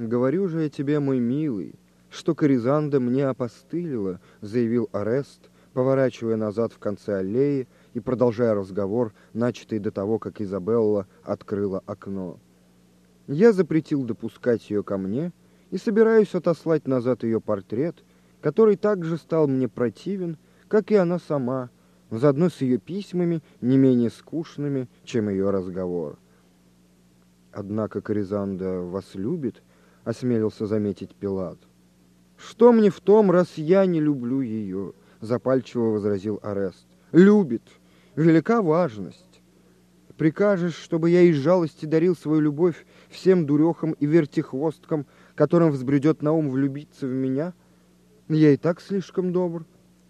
«Говорю же я тебе, мой милый, что Коризанда мне опостылила», — заявил Арест, поворачивая назад в конце аллеи и продолжая разговор, начатый до того, как Изабелла открыла окно. «Я запретил допускать ее ко мне и собираюсь отослать назад ее портрет, который также стал мне противен, как и она сама, заодно с ее письмами, не менее скучными, чем ее разговор. Однако Коризанда вас любит, — осмелился заметить Пилат. «Что мне в том, раз я не люблю ее?» — запальчиво возразил Арест. «Любит. Велика важность. Прикажешь, чтобы я из жалости дарил свою любовь всем дурехам и вертихвосткам, которым взбредет на ум влюбиться в меня? Я и так слишком добр.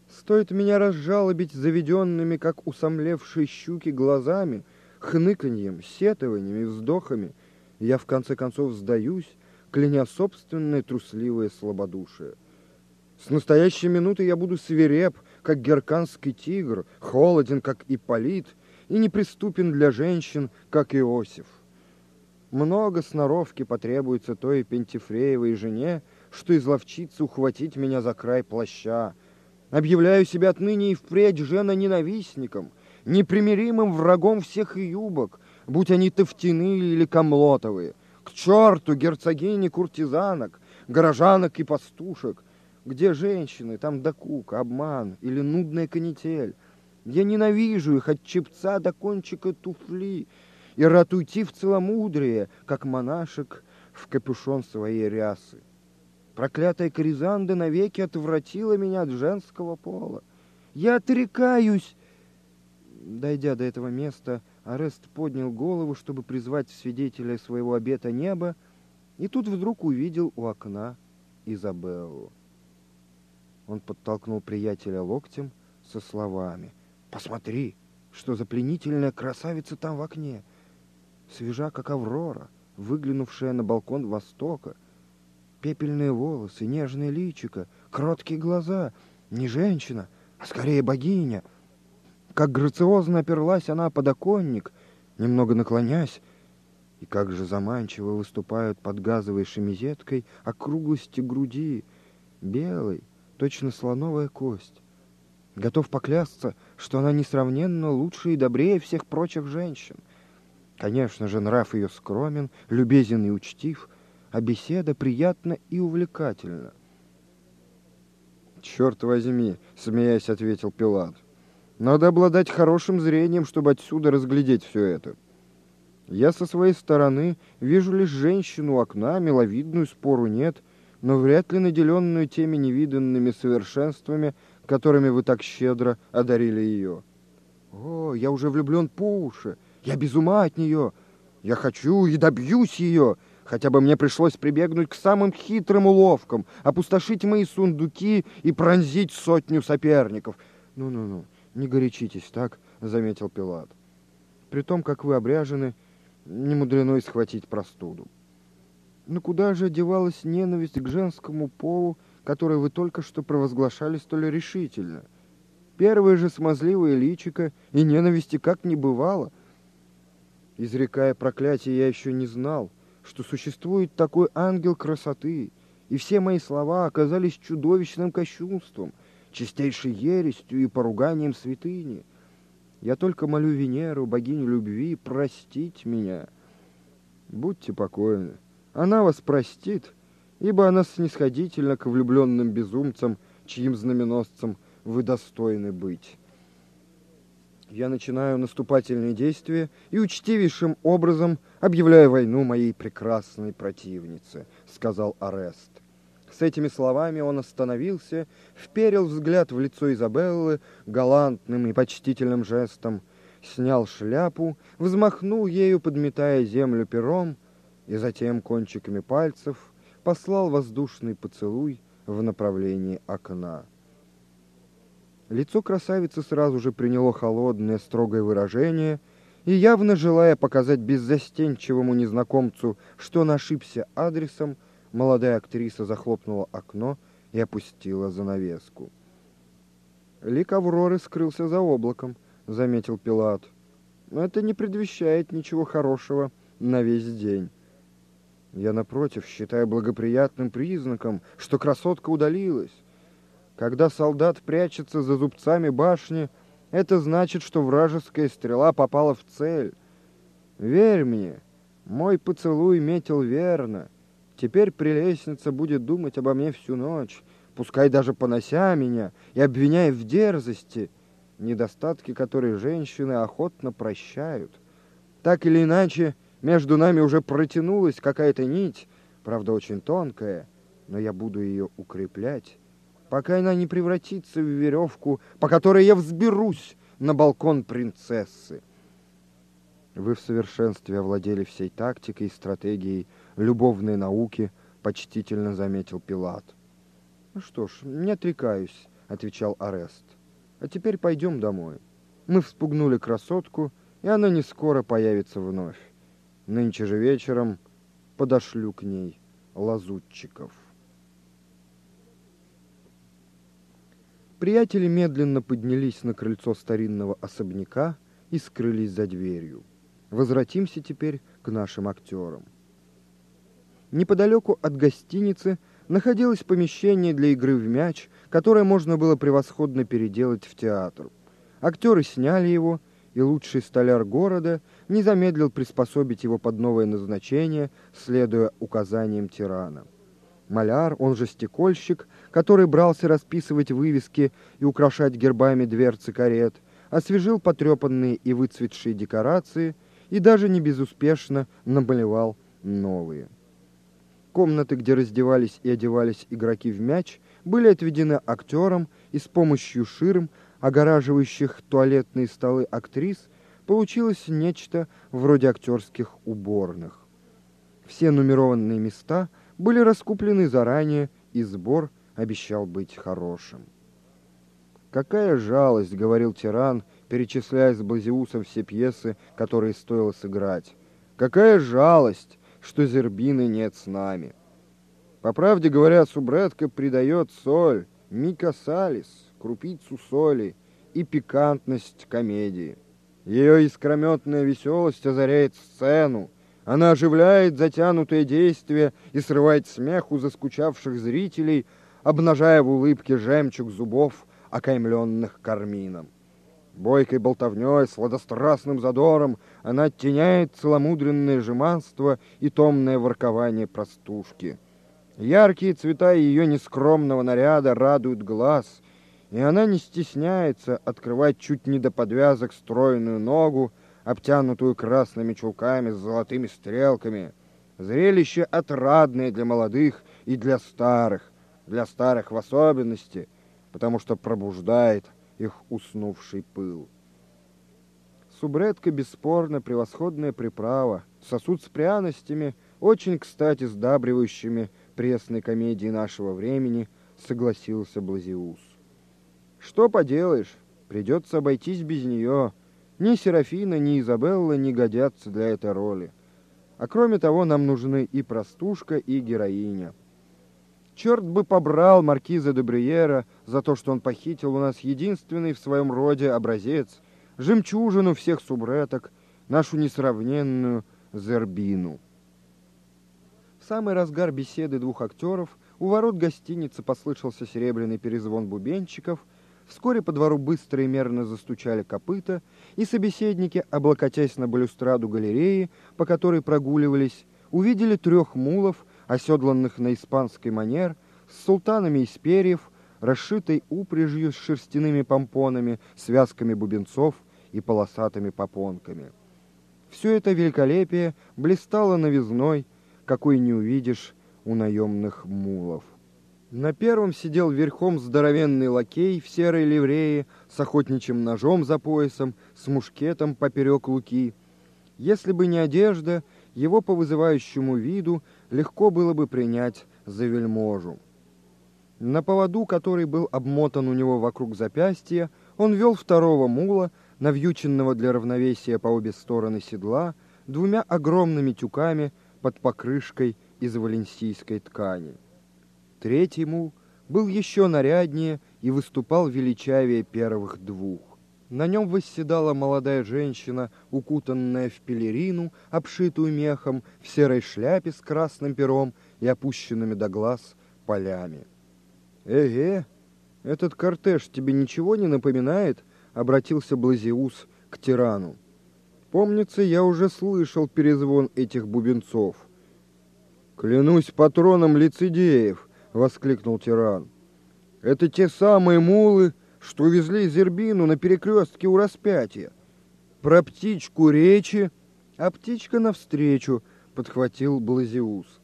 Стоит меня разжалобить заведенными, как усомлевшие щуки, глазами, хныканьем, сетованиями, вздохами, я в конце концов сдаюсь, кляня собственное трусливое слабодушие. С настоящей минуты я буду свиреп, как герканский тигр, холоден, как Ипполит, и неприступен для женщин, как Иосиф. Много сноровки потребуется той Пентифреевой жене, что изловчится ухватить меня за край плаща. Объявляю себя отныне и впредь жена-ненавистником, непримиримым врагом всех юбок, будь они тофтяны или комлотовые. К черту герцогини куртизанок, горожанок и пастушек. Где женщины, там докука, обман или нудная канитель. Я ненавижу их от чепца до кончика туфли и рад уйти в целомудрие, как монашек в капюшон своей рясы. Проклятая Коризанда навеки отвратила меня от женского пола. Я отрекаюсь. Дойдя до этого места, Арест поднял голову, чтобы призвать свидетеля своего обета неба, и тут вдруг увидел у окна Изабеллу. Он подтолкнул приятеля локтем со словами. «Посмотри, что за пленительная красавица там в окне! Свежа, как аврора, выглянувшая на балкон востока. Пепельные волосы, нежное личико, кроткие глаза. Не женщина, а скорее богиня — как грациозно оперлась она о подоконник, немного наклонясь, и как же заманчиво выступают под газовой шемизеткой округлости груди, белой, точно слоновая кость. Готов поклясться, что она несравненно лучше и добрее всех прочих женщин. Конечно же, нрав ее скромен, любезен и учтив, а беседа приятна и увлекательна. «Черт возьми!» — смеясь, ответил Пилат — надо обладать хорошим зрением, чтобы отсюда разглядеть все это. Я со своей стороны вижу лишь женщину у окна, миловидную, спору нет, но вряд ли наделенную теми невиданными совершенствами, которыми вы так щедро одарили ее. О, я уже влюблен по уши, я без ума от нее, я хочу и добьюсь ее, хотя бы мне пришлось прибегнуть к самым хитрым уловкам, опустошить мои сундуки и пронзить сотню соперников. Ну-ну-ну. «Не горячитесь так», — заметил Пилат. «При том, как вы обряжены, не мудрено и схватить простуду». Но куда же девалась ненависть к женскому полу, которую вы только что провозглашали столь решительно? Первое же смазливое личико и ненависти как не бывало. Изрекая проклятие, я еще не знал, что существует такой ангел красоты, и все мои слова оказались чудовищным кощунством — чистейшей ерестью и поруганием святыни. Я только молю Венеру, богиню любви, простить меня. Будьте покойны. Она вас простит, ибо она снисходительна к влюбленным безумцам, чьим знаменосцем вы достойны быть. Я начинаю наступательные действия и учтивейшим образом объявляю войну моей прекрасной противнице, сказал Арест. С этими словами он остановился, вперил взгляд в лицо Изабеллы галантным и почтительным жестом, снял шляпу, взмахнул ею, подметая землю пером, и затем кончиками пальцев послал воздушный поцелуй в направлении окна. Лицо красавицы сразу же приняло холодное, строгое выражение, и, явно желая показать беззастенчивому незнакомцу, что он ошибся адресом, Молодая актриса захлопнула окно и опустила занавеску. Лик Авроры скрылся за облаком, заметил Пилат. Это не предвещает ничего хорошего на весь день. Я, напротив, считаю благоприятным признаком, что красотка удалилась. Когда солдат прячется за зубцами башни, это значит, что вражеская стрела попала в цель. Верь мне, мой поцелуй метил верно. Теперь прелестница будет думать обо мне всю ночь, пускай даже понося меня и обвиняя в дерзости, недостатки которой женщины охотно прощают. Так или иначе, между нами уже протянулась какая-то нить, правда, очень тонкая, но я буду ее укреплять, пока она не превратится в веревку, по которой я взберусь на балкон принцессы. Вы в совершенстве овладели всей тактикой и стратегией любовной науки, почтительно заметил Пилат. Ну что ж, не отрекаюсь, отвечал Арест. А теперь пойдем домой. Мы вспугнули красотку, и она не скоро появится вновь. Нынче же вечером подошлю к ней лазутчиков. Приятели медленно поднялись на крыльцо старинного особняка и скрылись за дверью. Возвратимся теперь к нашим актерам. Неподалеку от гостиницы находилось помещение для игры в мяч, которое можно было превосходно переделать в театр. Актеры сняли его и лучший столяр города не замедлил приспособить его под новое назначение, следуя указаниям тирана. Маляр, он же стекольщик, который брался расписывать вывески и украшать гербами дверцы карет, освежил потрепанные и выцветшие декорации и даже не безуспешно намалевал новые. Комнаты, где раздевались и одевались игроки в мяч, были отведены актерам и с помощью ширм огораживающих туалетные столы актрис, получилось нечто вроде актерских уборных. Все нумерованные места были раскуплены заранее, и сбор обещал быть хорошим. «Какая жалость!» — говорил тиран, перечисляя с Блазиусом все пьесы, которые стоило сыграть. «Какая жалость, что Зербины нет с нами!» По правде говоря, субретка придает соль, мика салис, крупицу соли и пикантность комедии. Ее искрометная веселость озаряет сцену, она оживляет затянутое действие и срывает смех у заскучавших зрителей, обнажая в улыбке жемчуг зубов, окаймленных кармином. Бойкой болтовней, сладострастным задором она оттеняет целомудренное жеманство и томное воркование простушки. Яркие цвета ее нескромного наряда радуют глаз, и она не стесняется открывать чуть не до подвязок стройную ногу, обтянутую красными чулками с золотыми стрелками. Зрелище отрадное для молодых и для старых, для старых в особенности, потому что пробуждает их уснувший пыл. Субредка бесспорно превосходная приправа, сосуд с пряностями, очень кстати сдабривающими пресной комедии нашего времени, согласился Блазиус. Что поделаешь, придется обойтись без нее. Ни Серафина, ни Изабелла не годятся для этой роли. А кроме того, нам нужны и простушка, и героиня. Черт бы побрал маркиза де Бриера за то, что он похитил у нас единственный в своем роде образец, жемчужину всех субреток, нашу несравненную Зербину. В самый разгар беседы двух актеров у ворот гостиницы послышался серебряный перезвон бубенчиков — Вскоре по двору быстро и мерно застучали копыта, и собеседники, облокотясь на балюстраду галереи, по которой прогуливались, увидели трех мулов, оседланных на испанский манер, с султанами из перьев, расшитой упряжью с шерстяными помпонами, связками бубенцов и полосатыми попонками. Все это великолепие блистало новизной, какой не увидишь у наемных мулов. На первом сидел верхом здоровенный лакей в серой ливрее с охотничьим ножом за поясом, с мушкетом поперек луки. Если бы не одежда, его по вызывающему виду легко было бы принять за вельможу. На поводу, который был обмотан у него вокруг запястья, он вел второго мула, навьюченного для равновесия по обе стороны седла, двумя огромными тюками под покрышкой из валенсийской ткани. Третий мул был еще наряднее и выступал величавее первых двух. На нем восседала молодая женщина, укутанная в пелерину, обшитую мехом, в серой шляпе с красным пером и опущенными до глаз полями. «Эге, этот кортеж тебе ничего не напоминает?» — обратился Блазиус к тирану. «Помнится, я уже слышал перезвон этих бубенцов». «Клянусь патроном лицедеев!» — воскликнул тиран. «Это те самые мулы, что везли Зербину на перекрестке у распятия. Про птичку речи, а птичка навстречу, подхватил Блазиус.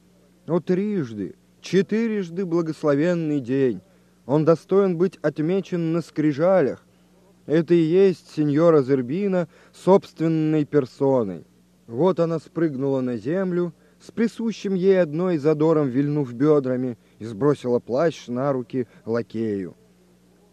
Но трижды, четырежды благословенный день. Он достоин быть отмечен на скрижалях. Это и есть сеньора Зербина собственной персоной. Вот она спрыгнула на землю, с присущим ей одной задором вильнув бедрами, и сбросила плащ на руки лакею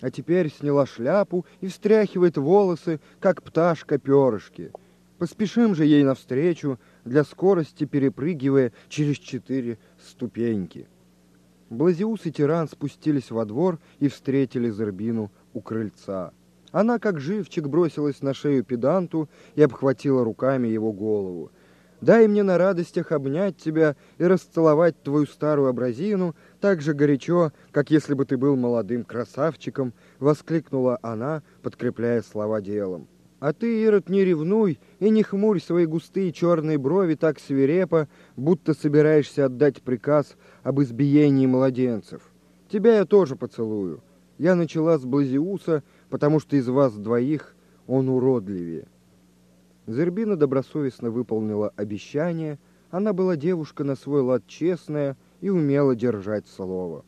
а теперь сняла шляпу и встряхивает волосы, как пташка перышки. Поспешим же ей навстречу, для скорости перепрыгивая через четыре ступеньки. Блазиус и тиран спустились во двор и встретили Зербину у крыльца. Она, как живчик, бросилась на шею педанту и обхватила руками его голову. Дай мне на радостях обнять тебя и расцеловать твою старую образину так же горячо, как если бы ты был молодым красавчиком, воскликнула она, подкрепляя слова делом. А ты, Ирод, не ревнуй и не хмурь свои густые черные брови так свирепо, будто собираешься отдать приказ об избиении младенцев. Тебя я тоже поцелую. Я начала с Блазиуса, потому что из вас двоих он уродливее. Зербина добросовестно выполнила обещание. Она была девушка на свой лад честная и умела держать слово.